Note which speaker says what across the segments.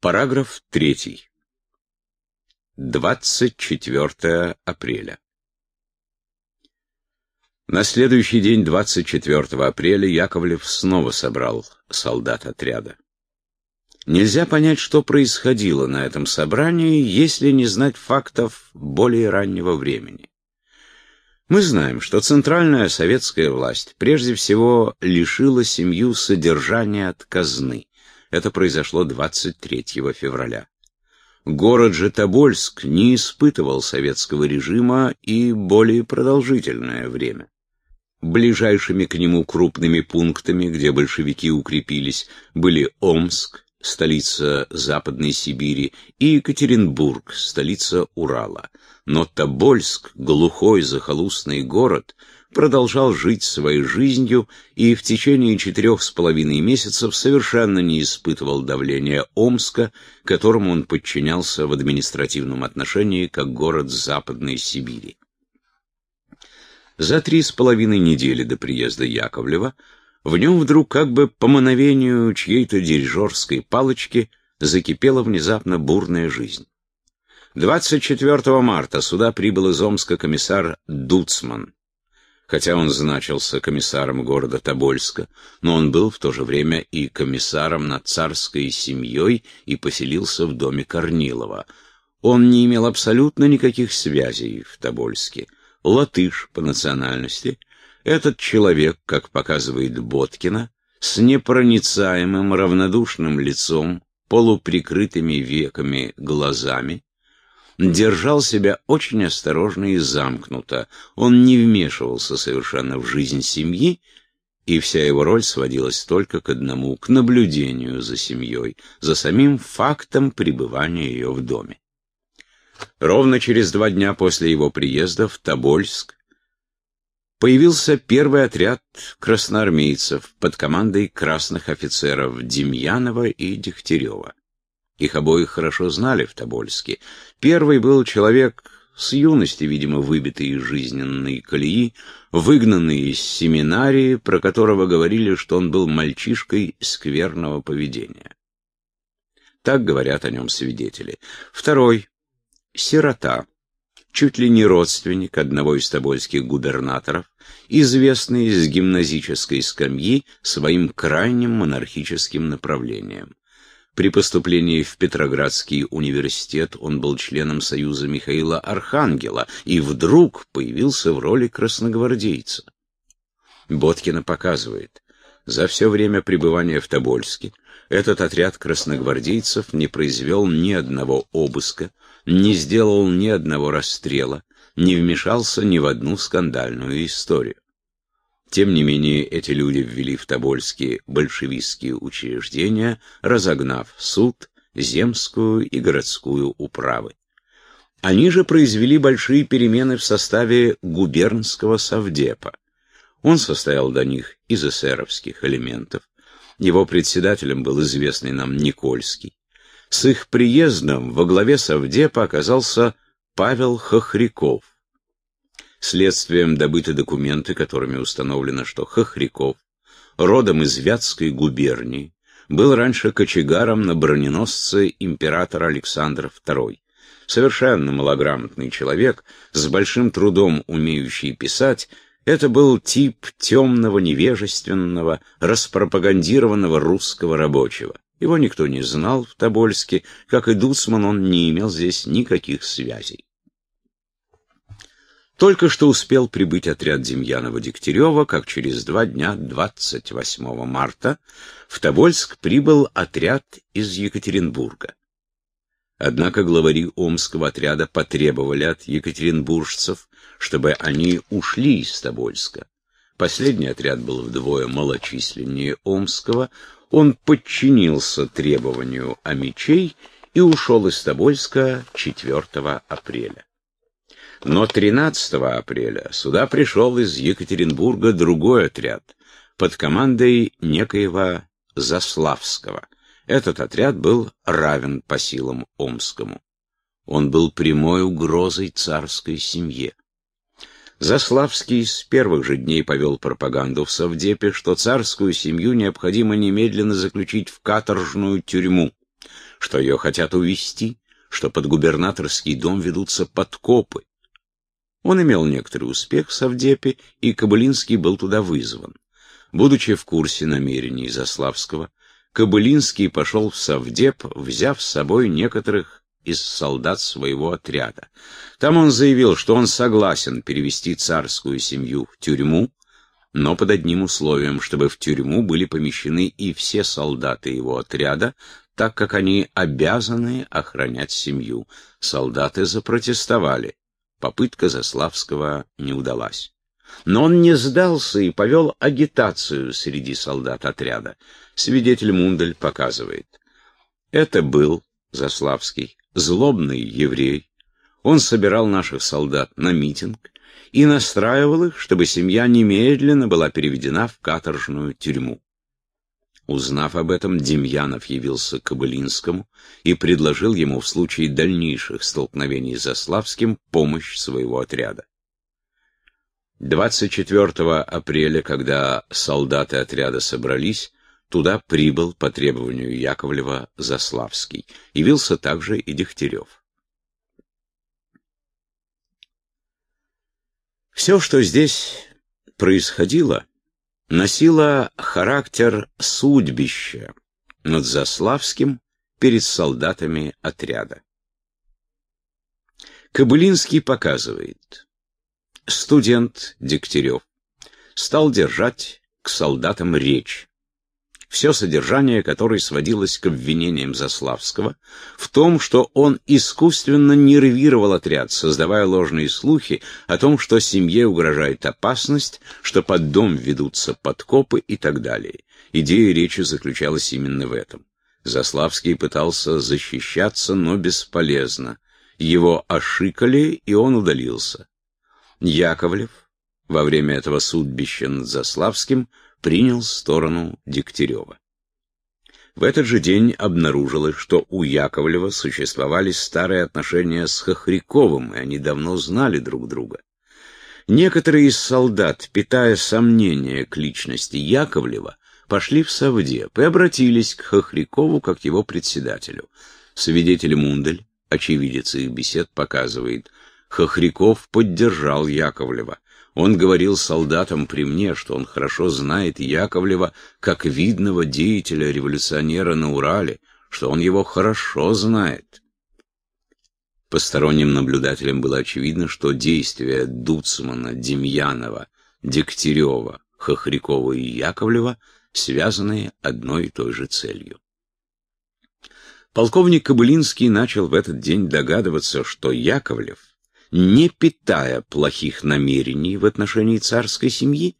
Speaker 1: Параграф 3. 24 апреля. На следующий день, 24 апреля, Яковлев снова собрал солдат отряда. Нельзя понять, что происходило на этом собрании, если не знать фактов более раннего времени. Мы знаем, что центральная советская власть прежде всего лишила семью содержания от казны. Это произошло 23 февраля. Город же Тобольск не испытывал советского режима и более продолжительное время. Ближайшими к нему крупными пунктами, где большевики укрепились, были Омск, столица Западной Сибири, и Екатеринбург, столица Урала. Но Тобольск, глухой захолустный город, продолжал жить своей жизнью и в течение четырех с половиной месяцев совершенно не испытывал давления Омска, которому он подчинялся в административном отношении как город Западной Сибири. За три с половиной недели до приезда Яковлева в нем вдруг как бы по мановению чьей-то дирижерской палочки закипела внезапно бурная жизнь. 24 марта сюда прибыл из Омска комиссар Дуцман. Хотя он значился комиссаром города Тобольска, но он был в то же время и комиссаром над царской семьей и поселился в доме Корнилова. Он не имел абсолютно никаких связей в Тобольске. Латыш по национальности. Этот человек, как показывает Боткина, с непроницаемым равнодушным лицом, полуприкрытыми веками глазами, держал себя очень осторожно и замкнуто. Он не вмешивался совершенно в жизнь семьи, и вся его роль сводилась только к одному, к наблюдению за семьей, за самим фактом пребывания ее в доме. Ровно через два дня после его приезда в Тобольск появился первый отряд красноармейцев под командой красных офицеров Демьянова и Дегтярева. Их обоих хорошо знали в Тобольске. Первый был человек с юности, видимо, выбитый из жизненной колеи, выгнанный из семинарии, про которого говорили, что он был мальчишкой скверного поведения. Так говорят о нем свидетели. Второй — сирота, чуть ли не родственник одного из тобольских губернаторов, известный из гимназической скамьи своим крайним монархическим направлением. При поступлении в Петроградский университет он был членом Союза Михаила Архангела и вдруг появился в роли красногвардейца. Боткина показывает, за все время пребывания в Тобольске этот отряд красногвардейцев не произвел ни одного обыска, не сделал ни одного расстрела, не вмешался ни в одну скандальную историю. Тем не менее, эти люди ввели в Тобольске большевистские учреждения, разогнав суд, земскую и городскую управы. Они же произвели большие перемены в составе губернского совдепа. Он состоял до них из эсеровских элементов. Его председателем был известный нам Никольский. С их приездом во главе совдепа оказался Павел Хохряков. Следствием добыты документы, которыми установлено, что Хохряков, родом из Вятской губернии, был раньше кочегаром на броненосце императора Александра II. Совершенно малограмотный человек, с большим трудом умеющий писать, это был тип темного, невежественного, распропагандированного русского рабочего. Его никто не знал в Тобольске, как и Дуцман он не имел здесь никаких связей. Только что успел прибыть отряд Демьянова-Дегтярева, как через два дня, 28 марта, в Тобольск прибыл отряд из Екатеринбурга. Однако главари Омского отряда потребовали от екатеринбуржцев, чтобы они ушли из Тобольска. Последний отряд был вдвое малочисленнее Омского, он подчинился требованию о мечей и ушел из Тобольска 4 апреля. Но 13 апреля сюда пришел из Екатеринбурга другой отряд под командой некоего Заславского. Этот отряд был равен по силам Омскому. Он был прямой угрозой царской семье. Заславский с первых же дней повел пропаганду в Совдепе, что царскую семью необходимо немедленно заключить в каторжную тюрьму, что ее хотят увезти, что под губернаторский дом ведутся подкопы. Он имел некоторый успех в Савдепе, и Кобылинский был туда вызван. Будучи в курсе намерений Заславского, Кобылинский пошел в Савдеп, взяв с собой некоторых из солдат своего отряда. Там он заявил, что он согласен перевести царскую семью в тюрьму, но под одним условием, чтобы в тюрьму были помещены и все солдаты его отряда, так как они обязаны охранять семью. Солдаты запротестовали. Попытка Заславского не удалась. Но он не сдался и повел агитацию среди солдат отряда. Свидетель Мундель показывает. Это был Заславский, злобный еврей. Он собирал наших солдат на митинг и настраивал их, чтобы семья немедленно была переведена в каторжную тюрьму. Узнав об этом, Демьянов явился к Кобылинскому и предложил ему в случае дальнейших столкновений с Заславским помощь своего отряда. 24 апреля, когда солдаты отряда собрались, туда прибыл по требованию Яковлева Заславский. Явился также и Дегтярев. Все, что здесь происходило, носило характер судьбища над Заславским перед солдатами отряда. Кобылинский показывает, студент Дегтярев стал держать к солдатам речь, все содержание которой сводилось к обвинениям Заславского в том, что он искусственно нервировал отряд, создавая ложные слухи о том, что семье угрожает опасность, что под дом ведутся подкопы и так далее. Идея речи заключалась именно в этом. Заславский пытался защищаться, но бесполезно. Его ошикали, и он удалился. Яковлев во время этого судбища над Заславским принял сторону Дегтярева. В этот же день обнаружилось, что у Яковлева существовали старые отношения с Хохряковым, и они давно знали друг друга. Некоторые из солдат, питая сомнения к личности Яковлева, пошли в Савдеп и обратились к Хохрякову как его председателю. Свидетель Мундель, очевидец их бесед, показывает, Хохряков поддержал Яковлева. Он говорил солдатам при мне, что он хорошо знает Яковлева как видного деятеля-революционера на Урале, что он его хорошо знает. Посторонним наблюдателям было очевидно, что действия Дуцмана, Демьянова, Дегтярева, Хохрякова и Яковлева связаны одной и той же целью. Полковник Кобылинский начал в этот день догадываться, что Яковлев не питая плохих намерений в отношении царской семьи,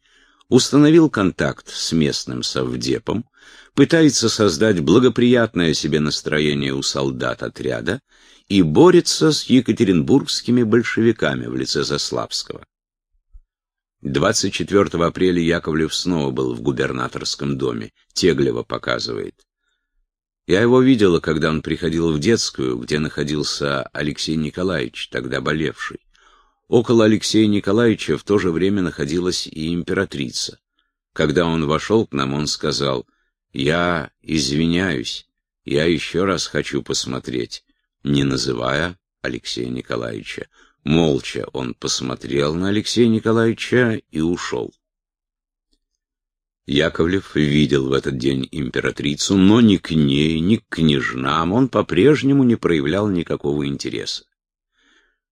Speaker 1: установил контакт с местным совдепом, пытается создать благоприятное себе настроение у солдат отряда и борется с екатеринбургскими большевиками в лице Заславского. 24 апреля Яковлев снова был в губернаторском доме. Теглева показывает. Я его видела, когда он приходил в детскую, где находился Алексей Николаевич, тогда болевший. Около Алексея Николаевича в то же время находилась и императрица. Когда он вошел к нам, он сказал, «Я извиняюсь, я еще раз хочу посмотреть», не называя Алексея Николаевича. Молча он посмотрел на Алексея Николаевича и ушел. Яковлев видел в этот день императрицу, но ни к ней, ни к княжнам он по-прежнему не проявлял никакого интереса.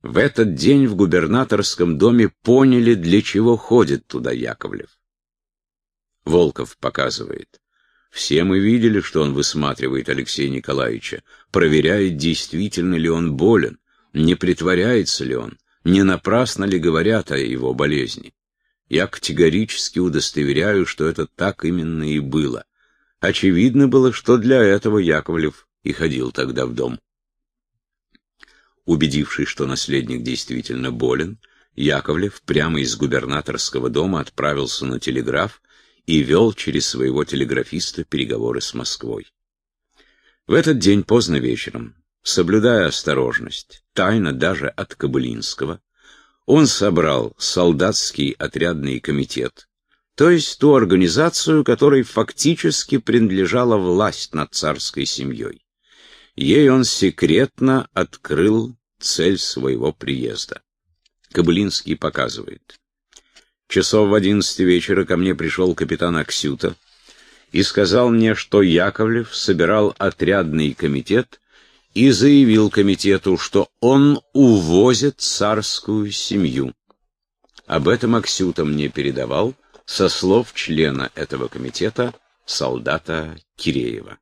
Speaker 1: В этот день в губернаторском доме поняли, для чего ходит туда Яковлев. Волков показывает. Все мы видели, что он высматривает Алексея Николаевича, проверяет, действительно ли он болен, не притворяется ли он, не напрасно ли говорят о его болезни. Я категорически удостоверяю, что это так именно и было. Очевидно было, что для этого Яковлев и ходил тогда в дом. Убедившись, что наследник действительно болен, Яковлев прямо из губернаторского дома отправился на телеграф и вел через своего телеграфиста переговоры с Москвой. В этот день поздно вечером, соблюдая осторожность, тайно даже от Кобылинского, он собрал солдатский отрядный комитет, то есть ту организацию, которой фактически принадлежала власть над царской семьей. Ей он секретно открыл цель своего приезда. Кобылинский показывает. Часов в одиннадцать вечера ко мне пришел капитан Аксюта и сказал мне, что Яковлев собирал отрядный комитет и заявил комитету, что он увозит царскую семью. Об этом Аксюта мне передавал со слов члена этого комитета, солдата Киреева.